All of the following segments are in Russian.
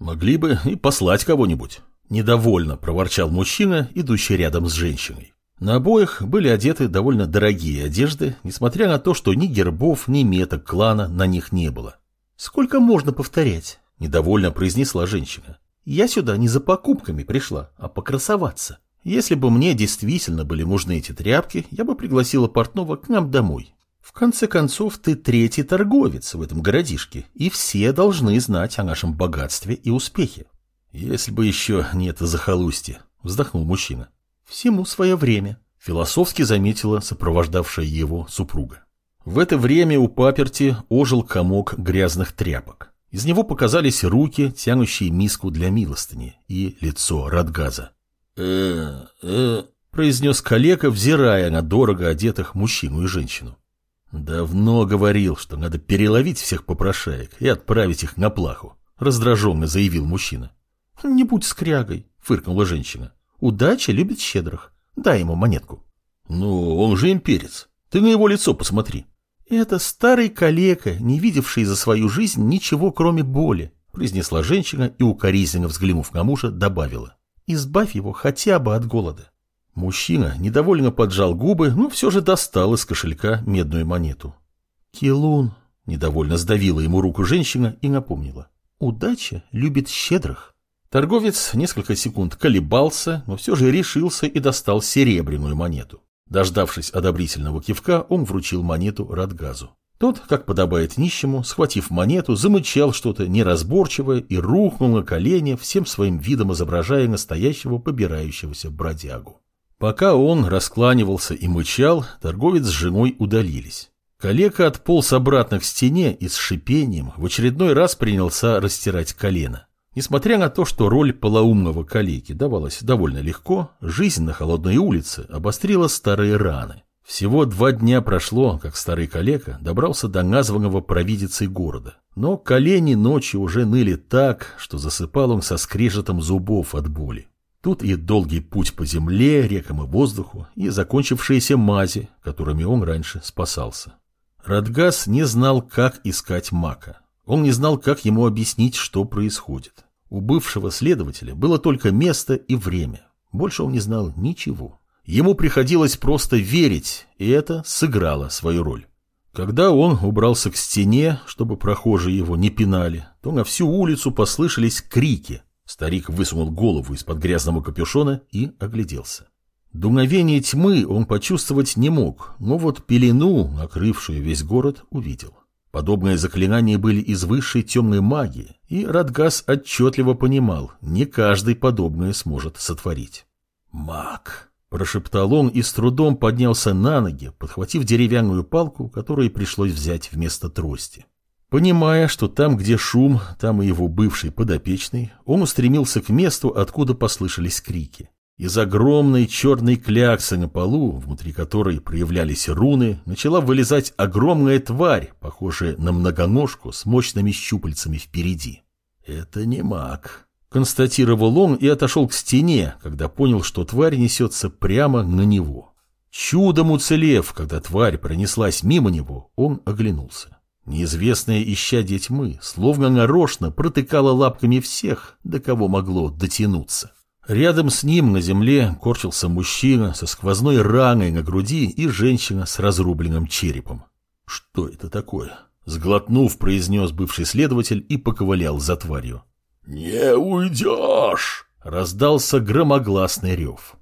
Могли бы и послать кого-нибудь. Недовольно проворчал мужчина, идущий рядом с женщиной. На обоих были одеты довольно дорогие одежды, несмотря на то, что ни гербов, ни меток клана на них не было. «Сколько можно повторять?» – недовольно произнесла женщина. «Я сюда не за покупками пришла, а покрасоваться. Если бы мне действительно были нужны эти тряпки, я бы пригласила портного к нам домой. В конце концов, ты третий торговец в этом городишке, и все должны знать о нашем богатстве и успехе». «Если бы еще не это захолустье», – вздохнул мужчина. Всему свое время, философски заметила сопровождавшая его супруга. В это время у паперти ожил комок грязных тряпок. Из него показались руки, тянущие миску для милостыни, и лицо Радгаза. э э произнес калека, взирая на дорого одетых мужчину и женщину. «Давно говорил, что надо переловить всех попрошаек и отправить их на плаху», раздраженно заявил мужчина. «Не будь скрягой», фыркнула женщина. Удача любит щедрых. Дай ему монетку. Ну, он же имперец. Ты на его лицо посмотри. Это старый калека, не видевший за свою жизнь ничего, кроме боли, произнесла женщина и, укоризненно взглянув на мужа, добавила. Избавь его хотя бы от голода. Мужчина недовольно поджал губы, но все же достал из кошелька медную монету. Килун недовольно сдавила ему руку женщина и напомнила. Удача любит щедрых. Торговец несколько секунд колебался, но все же решился и достал серебряную монету. Дождавшись одобрительного кивка, он вручил монету Радгазу. Тот, как подобает нищему, схватив монету, замычал что-то неразборчивое и рухнул на колени, всем своим видом изображая настоящего побирающегося бродягу. Пока он раскланивался и мычал, торговец с женой удалились. Калека отполз обратно к стене и с шипением в очередной раз принялся растирать колено. Несмотря на то, что роль полоумного калеки давалась довольно легко, жизнь на холодной улице обострила старые раны. Всего два дня прошло, как старый калека добрался до названного провидицей города. Но колени ночью уже ныли так, что засыпал он со скрежетом зубов от боли. Тут и долгий путь по земле, рекам и воздуху, и закончившиеся мази, которыми он раньше спасался. Радгас не знал, как искать мака. Он не знал, как ему объяснить, что происходит. У бывшего следователя было только место и время. Больше он не знал ничего. Ему приходилось просто верить, и это сыграло свою роль. Когда он убрался к стене, чтобы прохожие его не пинали, то на всю улицу послышались крики. Старик высунул голову из-под грязного капюшона и огляделся. Дуновение тьмы он почувствовать не мог, но вот пелену, накрывшую весь город, увидел. Подобные заклинания были из высшей темной магии, и Радгас отчетливо понимал, не каждый подобное сможет сотворить. «Маг!» – прошептал он и с трудом поднялся на ноги, подхватив деревянную палку, которую пришлось взять вместо трости. Понимая, что там, где шум, там и его бывший подопечный, он устремился к месту, откуда послышались крики. Из огромной черной кляксы на полу, внутри которой проявлялись руны, начала вылезать огромная тварь, похожая на многоножку с мощными щупальцами впереди. «Это не маг», — констатировал он и отошел к стене, когда понял, что тварь несется прямо на него. Чудом уцелев, когда тварь пронеслась мимо него, он оглянулся. Неизвестная исчадие тьмы, словно нарочно, протыкала лапками всех, до кого могло дотянуться. Рядом с ним на земле корчился мужчина со сквозной раной на груди и женщина с разрубленным черепом. «Что это такое?» Сглотнув, произнес бывший следователь и поковылял за тварью. «Не уйдешь!» Раздался громогласный рев.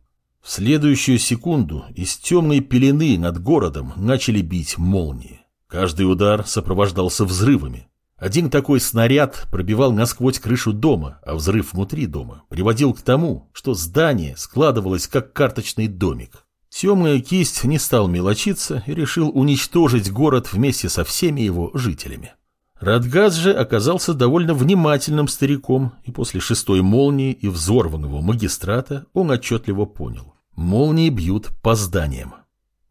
В следующую секунду из темной пелены над городом начали бить молнии. Каждый удар сопровождался взрывами. Один такой снаряд пробивал насквозь крышу дома, а взрыв внутри дома приводил к тому, что здание складывалось как карточный домик. Темная кисть не стал мелочиться и решил уничтожить город вместе со всеми его жителями. Радгаз же оказался довольно внимательным стариком, и после шестой молнии и взорванного магистрата он отчетливо понял. Молнии бьют по зданиям.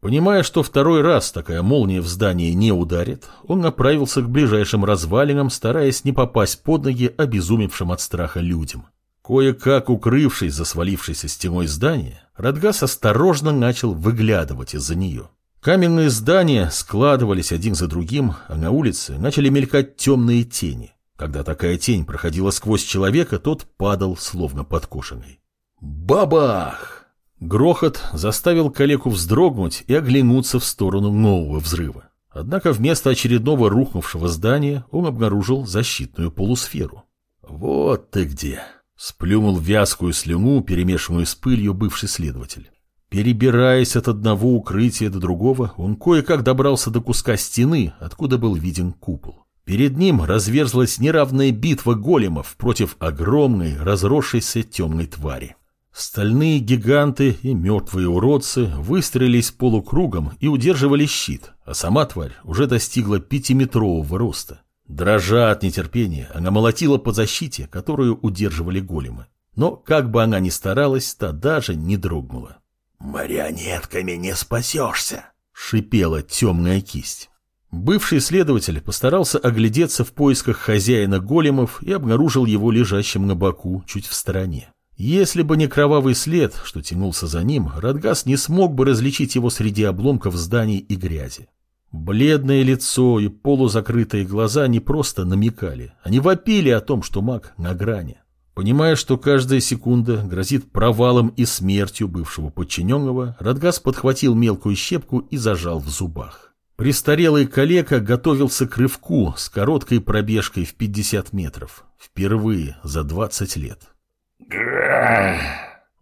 Понимая, что второй раз такая молния в здании не ударит, он направился к ближайшим развалинам, стараясь не попасть под ноги обезумевшим от страха людям. Кое-как укрывшись за свалившейся стеной здания, Радгас осторожно начал выглядывать из-за нее. Каменные здания складывались один за другим, а на улице начали мелькать темные тени. Когда такая тень проходила сквозь человека, тот падал, словно подкошенный. Бабах! Грохот заставил калеку вздрогнуть и оглянуться в сторону нового взрыва. Однако вместо очередного рухнувшего здания он обнаружил защитную полусферу. «Вот ты где!» — сплюнул вязкую слюну, перемешанную с пылью бывший следователь. Перебираясь от одного укрытия до другого, он кое-как добрался до куска стены, откуда был виден купол. Перед ним разверзлась неравная битва големов против огромной, разросшейся темной твари. Стальные гиганты и мертвые уродцы выстрелились полукругом и удерживали щит, а сама тварь уже достигла пятиметрового роста. Дрожа от нетерпения, она молотила по защите, которую удерживали големы. Но, как бы она ни старалась, та даже не дрогнула. «Марионетками не спасешься!» — шипела темная кисть. Бывший следователь постарался оглядеться в поисках хозяина големов и обнаружил его лежащим на боку чуть в стороне. Если бы не кровавый след, что тянулся за ним, Радгас не смог бы различить его среди обломков зданий и грязи. Бледное лицо и полузакрытые глаза не просто намекали, они вопили о том, что маг на грани. Понимая, что каждая секунда грозит провалом и смертью бывшего подчиненного, Радгас подхватил мелкую щепку и зажал в зубах. Престарелый калека готовился к рывку с короткой пробежкой в 50 метров. Впервые за 20 лет.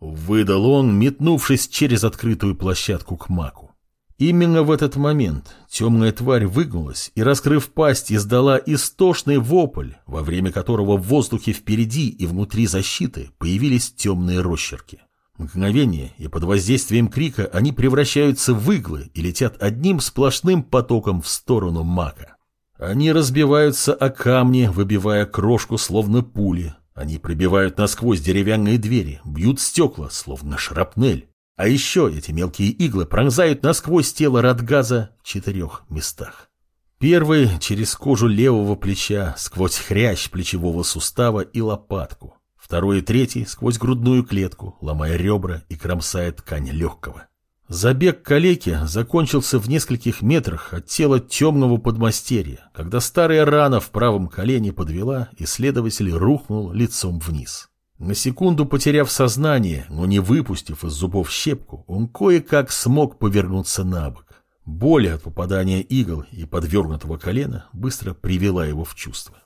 Выдал он, метнувшись через открытую площадку к маку. Именно в этот момент темная тварь выгнулась и, раскрыв пасть, издала истошный вопль, во время которого в воздухе впереди и внутри защиты появились темные росчерки. Мгновение, и под воздействием крика они превращаются в иглы и летят одним сплошным потоком в сторону мака. Они разбиваются о камни, выбивая крошку, словно пули. Они пробивают насквозь деревянные двери, бьют стекла, словно шрапнель. А еще эти мелкие иглы пронзают насквозь тело Радгаза в четырех местах. Первый через кожу левого плеча, сквозь хрящ плечевого сустава и лопатку. Второй и третий сквозь грудную клетку, ломая ребра и кромсая ткань легкого. Забег калеки закончился в нескольких метрах от тела темного подмастерья, когда старая рана в правом колене подвела, и следователь рухнул лицом вниз. На секунду потеряв сознание, но не выпустив из зубов щепку, он кое-как смог повернуться на бок. Боль от попадания игл и подвернутого колена быстро привела его в чувство.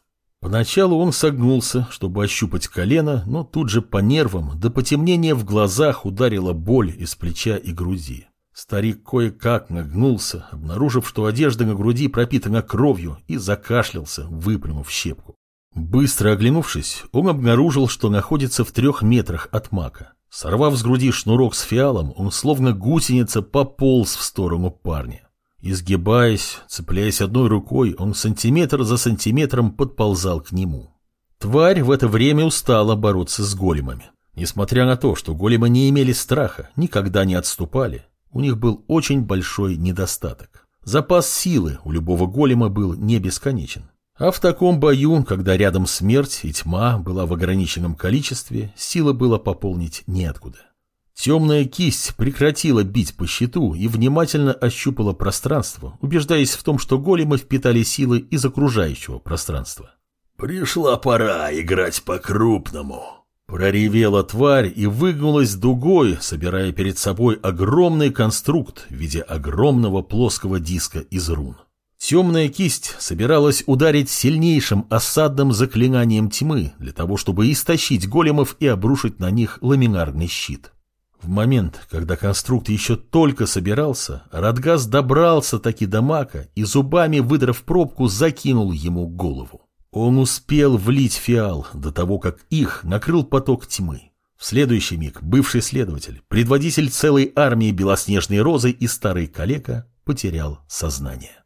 Поначалу он согнулся, чтобы ощупать колено, но тут же по нервам до потемнения в глазах ударила боль из плеча и груди. Старик кое-как нагнулся, обнаружив, что одежда на груди пропитана кровью, и закашлялся, выпрямив щепку. Быстро оглянувшись, он обнаружил, что находится в трех метрах от мака. Сорвав с груди шнурок с фиалом, он словно гусеница пополз в сторону парня. Изгибаясь, цепляясь одной рукой, он сантиметр за сантиметром подползал к нему. Тварь в это время устала бороться с големами. Несмотря на то, что големы не имели страха, никогда не отступали, у них был очень большой недостаток. Запас силы у любого голема был не бесконечен. А в таком бою, когда рядом смерть и тьма была в ограниченном количестве, силы было пополнить неоткуда. Темная кисть прекратила бить по щиту и внимательно ощупала пространство, убеждаясь в том, что големы впитали силы из окружающего пространства. «Пришла пора играть по-крупному», Проревела тварь и выгнулась дугой, собирая перед собой огромный конструкт в виде огромного плоского диска из рун. Темная кисть собиралась ударить сильнейшим осадным заклинанием тьмы для того, чтобы истощить големов и обрушить на них ламинарный щит. В момент, когда конструкт еще только собирался, Радгас добрался таки до мака и зубами, выдрав пробку, закинул ему голову. Он успел влить фиал до того, как их накрыл поток тьмы. В следующий миг бывший следователь, предводитель целой армии Белоснежной Розы и старый калека потерял сознание.